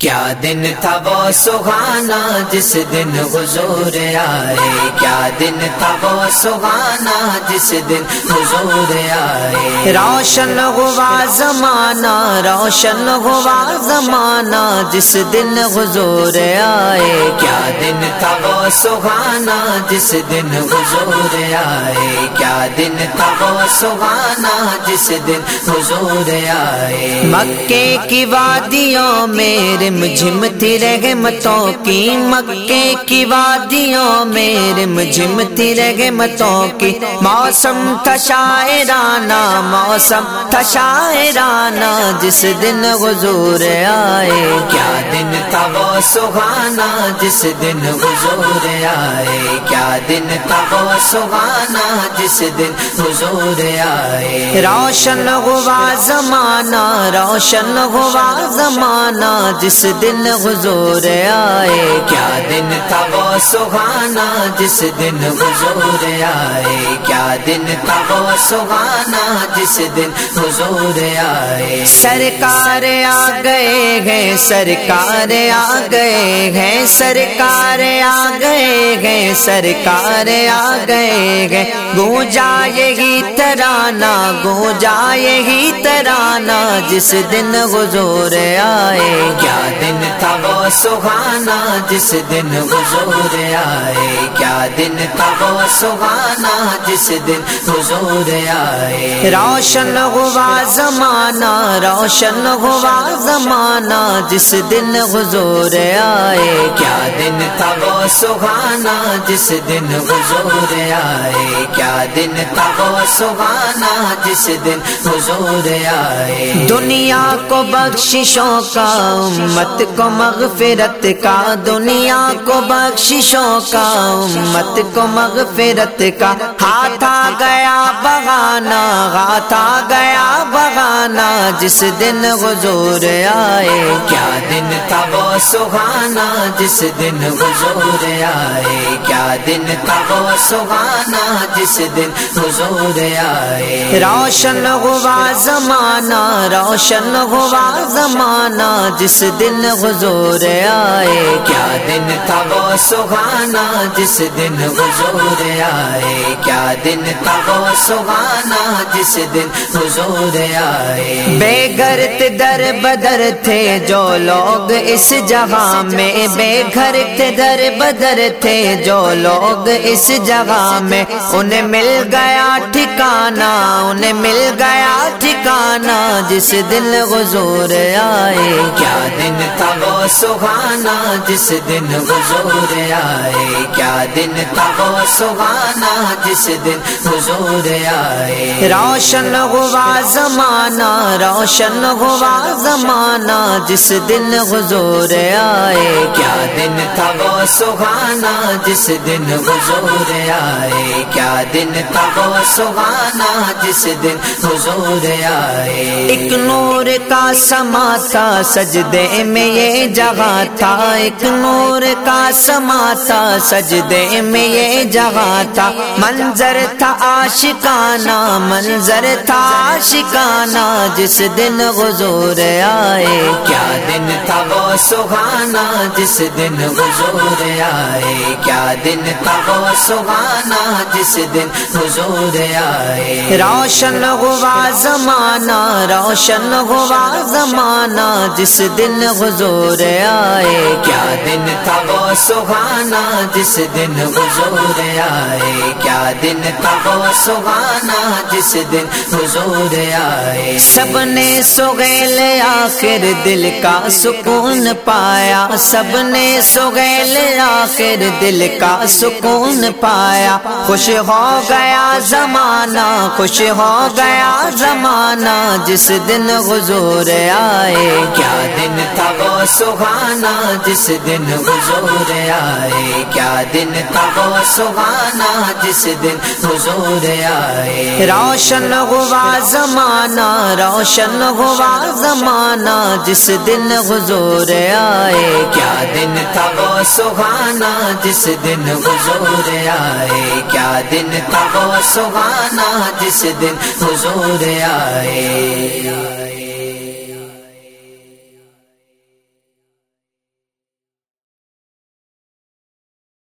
کیا دن تھا وہ سہانا جس دن حضور آئے؟ کیا دن تھا وہ سہانا جس دن حضور آئے؟ روشن ہوا زمانہ، روشن ہوا زمانہ جس دن حضور آئے؟ کیا دن تھا وہ سہانا جس دن حضور آئے؟ کیا دن تھا وہ سہانا جس دن حضور آئے؟ مکے کی وادیوں میرے جھمتی رحمتوں کی، مکے کی وادیوں میں جھمتی رحمتوں کی۔ موسم تھا شاعرانہ، موسم تھا شاعرانہ، جس دن حضور آئے۔ کیا دن تھا وہ سہانا، جس دن حضور آئے۔ کیا دن تھا وہ سہانا، جس دن حضور آئے۔ روشن ہوا زمانہ، روشن ہوا زمانہ، جس جس دن حضور آئے، کیا دن تھا وہ سہانا؟ جس دن حضور آئے، کیا دن تھا وہ سہانا؟ جس دن حضور آئے۔ سرکار آ گئے ہیں، سرکار آ گئے ہیں، سرکار آ گئے ہیں، سرکار آ گئے ہیں۔ گونجا یہی ترانا گونجا یہی ترانا جس دن حضور آئے، کیا دن تھا وہ سہانا جس دن حضور آئے کیا دن تھا وہ سہانا جس دن حضور آئے۔ روشن ہوا زمانہ روشن ہوا زمانہ جس دن حضور آئے۔ کیا دن تھا وہ سہانا جس دن حضور آئے۔ کیا دن تھا وہ سہانا جس دن حضور آئے۔ دنیا کو بخششوں کا، امت کو مغفرت کا۔ دنیا کو بخششوں کا، امت کو مغفرت کا ہاتھ آ گیا بغانا ہاتھ آ گیا بغانا جس دن حضور آئے۔ کیا دن تھا وہ سہانا، جس دن حضور آئے۔ کیا دن تھا وہ سہانا، جس دن حضور آئے۔ روشن ہوا زمانہ، روشن ہوا زمانہ، جس دن حضور آئے۔ کیا دن تھا وہ سہانا جس دن حضور آئے۔ کیا دن تھا وہ سہانا جس دن حضور آئے۔ بے گھر در بدر تھے جو لوگ اس جگہ میں۔ بے گھر در بدر تھے جو لوگ اس جگہ میں۔ انہیں مل گیا ٹھکانا انہیں مل گیا ٹھکانا جس دن حضور آئے۔ کیا دن تھا وہ سہانا جس دن حضور آئے، کیا دن تھا وہ سہانا جس دن حضور آئے؟ روشن ہوا زمانہ، روشن ہوا زمانہ جس دن حضور آئے۔ کیا دن تھا وہ سہانا جس دن حضور آئے؟ کیا دن تھا وہ سہانا جس دن حضور آئے؟ ایک نور کا سما تھا، سجدے میں یہ جگہ تھا، ایک نور کا سما تھا، سجدے میں یہ جگہ تھا۔ منظر تھا آشکانہ منظر تھا آشکانہ جس دن حضور آئے، کیا دن تھا وہ سہانا؟ جس دن حضور آئے، کیا دن تھا وہ سہانا؟ جس دن حضور آئے۔ روشن ہوا زمانہ، روشن ہوا زمانہ۔ جس دن حضور آئے، کیا دن تھا وہ سہانا جس دن حضور آئے؟ کیا دن تھا وہ سہانا جس دن حضور آئے؟ سب نے سوگیل آخر دل کا سکون پایا۔ سب نے سوگیل آخر دل کا سکون پایا۔ خوش ہو گیا زمانہ، خوش ہو گیا زمانہ جس دن حضور آئے۔ کیا دن تھا وہ سہانا، جس دن حضور آئے، کیا دن تھا وہ سہانا؟ جس دن حضور آئے۔ روشن ہوا زمانہ، روشن ہوا زمانہ، جس دن حضور آئے۔ کیا دن تھا وہ سہانا؟ جس دن حضور آئے۔ کیا دن تھا وہ سہانا؟ جس دن حضور آئے۔